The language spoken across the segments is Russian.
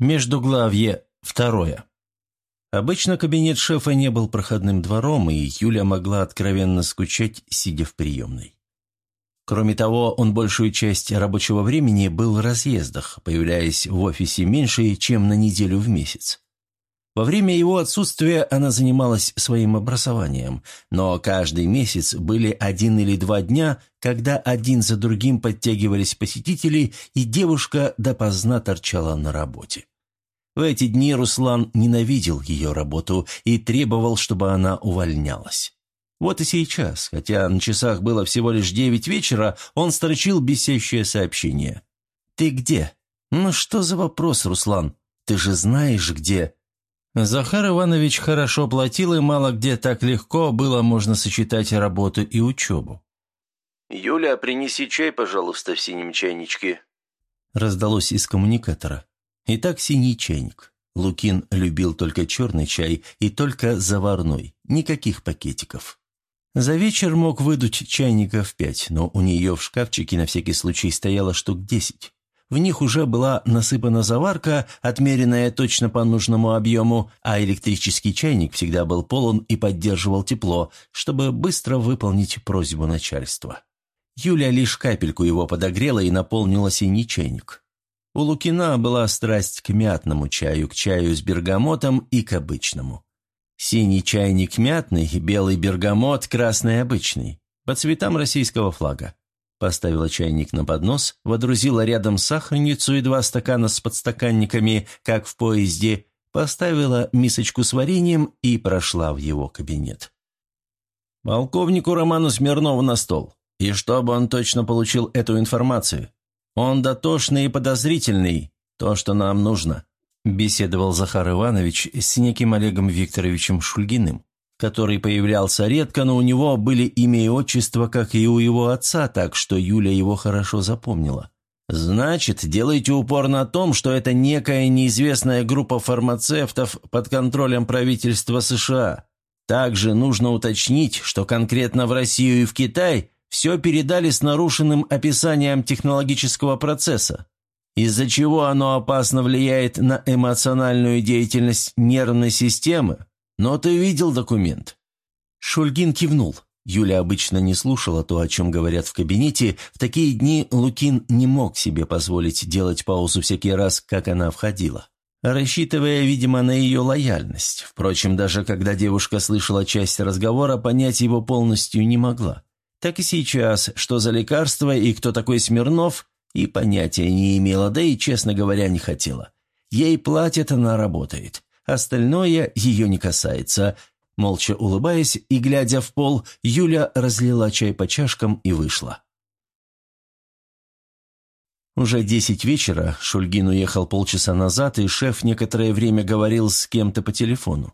Междуглавье второе. Обычно кабинет шефа не был проходным двором, и Юля могла откровенно скучать, сидя в приемной. Кроме того, он большую часть рабочего времени был в разъездах, появляясь в офисе меньше, чем на неделю в месяц. Во время его отсутствия она занималась своим образованием, но каждый месяц были один или два дня, когда один за другим подтягивались посетители, и девушка допоздна торчала на работе. В эти дни Руслан ненавидел ее работу и требовал, чтобы она увольнялась. Вот и сейчас, хотя на часах было всего лишь девять вечера, он строчил бесящее сообщение. «Ты где?» «Ну что за вопрос, Руслан? Ты же знаешь, где...» Захар Иванович хорошо платил, и мало где так легко было можно сочетать работу и учебу. «Юля, принеси чай, пожалуйста, в синем чайничке», раздалось из коммуникатора. Итак, синий чайник. Лукин любил только черный чай и только заварной, никаких пакетиков. За вечер мог выдуть чайника в пять, но у нее в шкафчике на всякий случай стояло штук десять. В них уже была насыпана заварка, отмеренная точно по нужному объему, а электрический чайник всегда был полон и поддерживал тепло, чтобы быстро выполнить просьбу начальства. Юля лишь капельку его подогрела и наполнила синий чайник. У Лукина была страсть к мятному чаю, к чаю с бергамотом и к обычному. Синий чайник мятный, белый бергамот, красный обычный. По цветам российского флага. Поставила чайник на поднос, водрузила рядом сахарницу и два стакана с подстаканниками, как в поезде, поставила мисочку с вареньем и прошла в его кабинет. «Полковнику Роману Смирнову на стол. И чтобы он точно получил эту информацию. Он дотошный и подозрительный, то, что нам нужно», беседовал Захар Иванович с неким Олегом Викторовичем Шульгиным который появлялся редко, но у него были имя и отчество, как и у его отца, так что Юля его хорошо запомнила. «Значит, делайте упор на том, что это некая неизвестная группа фармацевтов под контролем правительства США. Также нужно уточнить, что конкретно в Россию и в Китай все передали с нарушенным описанием технологического процесса, из-за чего оно опасно влияет на эмоциональную деятельность нервной системы, «Но ты видел документ?» Шульгин кивнул. Юля обычно не слушала то, о чем говорят в кабинете. В такие дни Лукин не мог себе позволить делать паузу всякий раз, как она входила. Рассчитывая, видимо, на ее лояльность. Впрочем, даже когда девушка слышала часть разговора, понять его полностью не могла. Так и сейчас, что за лекарство и кто такой Смирнов, и понятия не имела, да и, честно говоря, не хотела. Ей платят, она работает. Остальное ее не касается. Молча улыбаясь и глядя в пол, Юля разлила чай по чашкам и вышла. Уже десять вечера, Шульгин уехал полчаса назад, и шеф некоторое время говорил с кем-то по телефону.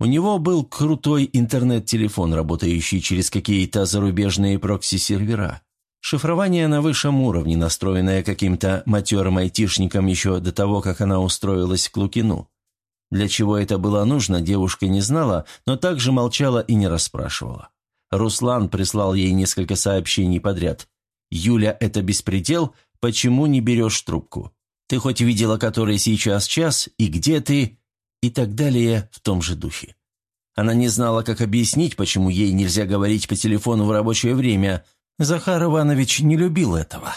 У него был крутой интернет-телефон, работающий через какие-то зарубежные прокси-сервера. Шифрование на высшем уровне, настроенное каким-то матерым айтишником еще до того, как она устроилась к Лукину. Для чего это было нужно, девушка не знала, но также молчала и не расспрашивала. Руслан прислал ей несколько сообщений подряд. «Юля, это беспредел? Почему не берешь трубку? Ты хоть видела, который сейчас час, и где ты?» И так далее в том же духе. Она не знала, как объяснить, почему ей нельзя говорить по телефону в рабочее время. Захар Иванович не любил этого.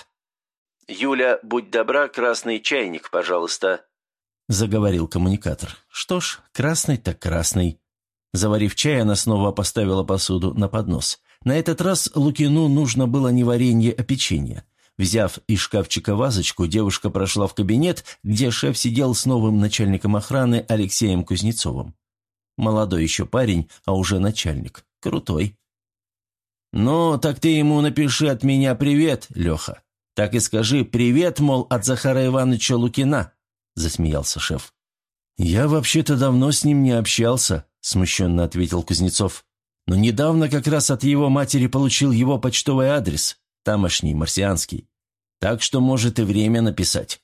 «Юля, будь добра, красный чайник, пожалуйста», – заговорил коммуникатор. «Что ж, красный так красный». Заварив чай, она снова поставила посуду на поднос. На этот раз Лукину нужно было не варенье, а печенье. Взяв из шкафчика вазочку, девушка прошла в кабинет, где шеф сидел с новым начальником охраны Алексеем Кузнецовым. Молодой еще парень, а уже начальник. Крутой. «Ну, так ты ему напиши от меня привет, Леха. Так и скажи привет, мол, от Захара Ивановича Лукина засмеялся шеф. «Я вообще-то давно с ним не общался», – смущенно ответил Кузнецов. «Но недавно как раз от его матери получил его почтовый адрес, тамошний, марсианский. Так что может и время написать».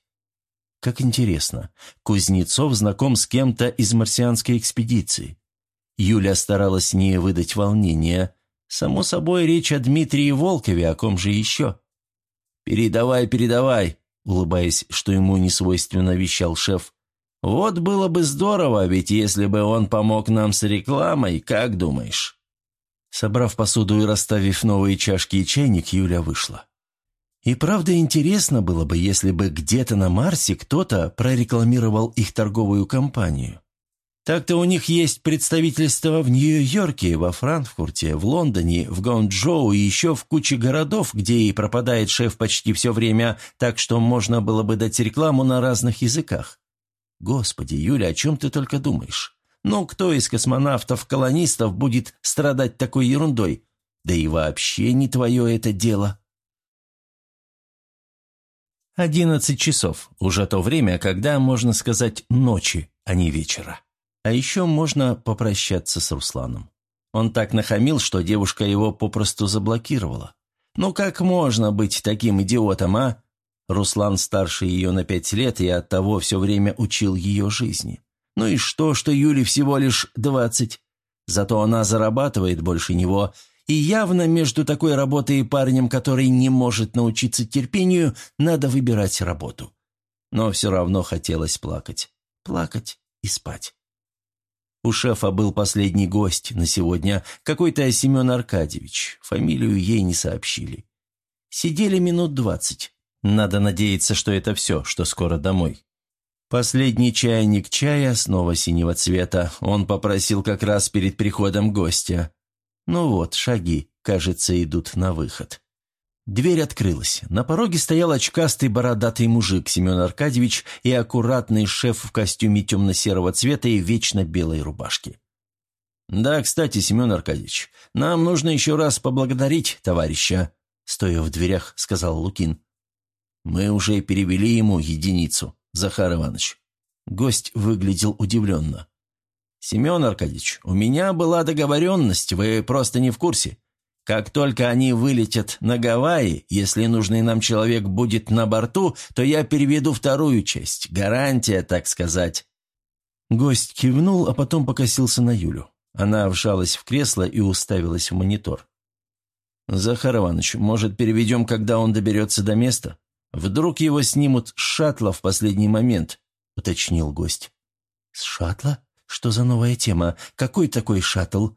Как интересно, Кузнецов знаком с кем-то из марсианской экспедиции. Юля старалась не выдать волнения. Само собой, речь о Дмитрии Волкове, о ком же еще? «Передавай, передавай», улыбаясь, что ему не свойственно, вещал шеф. Вот было бы здорово, ведь если бы он помог нам с рекламой, как думаешь?» Собрав посуду и расставив новые чашки и чайник, Юля вышла. И правда интересно было бы, если бы где-то на Марсе кто-то прорекламировал их торговую компанию. Так-то у них есть представительство в Нью-Йорке, во Франкфурте, в Лондоне, в Гончжоу и еще в куче городов, где и пропадает шеф почти все время, так что можно было бы дать рекламу на разных языках. Господи, Юля, о чем ты только думаешь? Ну, кто из космонавтов-колонистов будет страдать такой ерундой? Да и вообще не твое это дело. Одиннадцать часов. Уже то время, когда, можно сказать, ночи, а не вечера. А еще можно попрощаться с Русланом. Он так нахамил, что девушка его попросту заблокировала. Ну как можно быть таким идиотом, а? Руслан старше ее на пять лет и оттого все время учил ее жизни. Ну и что, что Юле всего лишь двадцать? Зато она зарабатывает больше него, и явно между такой работой и парнем, который не может научиться терпению, надо выбирать работу. Но все равно хотелось плакать. Плакать и спать. У шефа был последний гость на сегодня, какой-то Семен Аркадьевич. Фамилию ей не сообщили. Сидели минут двадцать. Надо надеяться, что это все, что скоро домой. Последний чайник чая, снова синего цвета, он попросил как раз перед приходом гостя. Ну вот, шаги, кажется, идут на выход. Дверь открылась. На пороге стоял очкастый бородатый мужик Семен Аркадьевич и аккуратный шеф в костюме темно-серого цвета и вечно белой рубашке. «Да, кстати, Семен Аркадьевич, нам нужно еще раз поблагодарить товарища», стоя в дверях, сказал Лукин. «Мы уже перевели ему единицу, Захар Иванович». Гость выглядел удивленно. «Семен Аркадьевич, у меня была договоренность, вы просто не в курсе. Как только они вылетят на Гавайи, если нужный нам человек будет на борту, то я переведу вторую часть. Гарантия, так сказать». Гость кивнул, а потом покосился на Юлю. Она вжалась в кресло и уставилась в монитор. «Захар Иванович, может, переведем, когда он доберется до места? Вдруг его снимут с шаттла в последний момент?» — уточнил гость. «С шаттла? Что за новая тема? Какой такой шаттл?»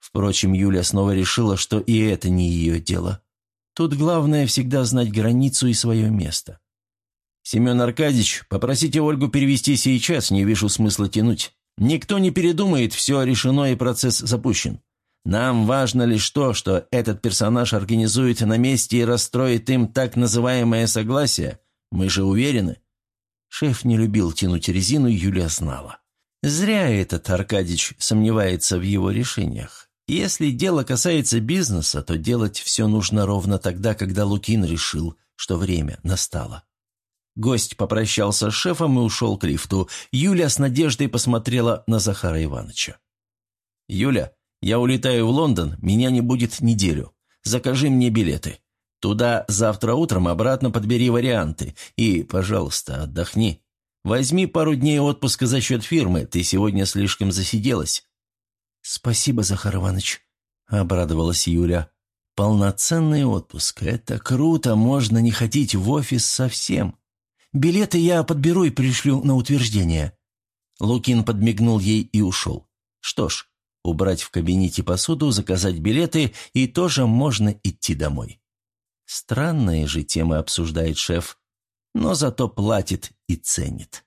Впрочем, Юля снова решила, что и это не ее дело. Тут главное всегда знать границу и свое место. «Семен Аркадьевич, попросите Ольгу перевести сейчас, не вижу смысла тянуть. Никто не передумает, все решено и процесс запущен. Нам важно лишь то, что этот персонаж организует на месте и расстроит им так называемое согласие. Мы же уверены». Шеф не любил тянуть резину, Юля знала. Зря этот Аркадьич сомневается в его решениях. Если дело касается бизнеса, то делать все нужно ровно тогда, когда Лукин решил, что время настало. Гость попрощался с шефом и ушел к лифту. Юля с надеждой посмотрела на Захара Ивановича. «Юля, я улетаю в Лондон, меня не будет неделю. Закажи мне билеты. Туда завтра утром, обратно подбери варианты. И, пожалуйста, отдохни. Возьми пару дней отпуска за счет фирмы, ты сегодня слишком засиделась. «Спасибо, Захар Иванович», — обрадовалась Юля. «Полноценный отпуск. Это круто, можно не ходить в офис совсем. Билеты я подберу и пришлю на утверждение». Лукин подмигнул ей и ушел. «Что ж, убрать в кабинете посуду, заказать билеты, и тоже можно идти домой». Странные же темы обсуждает шеф, но зато платит и ценит.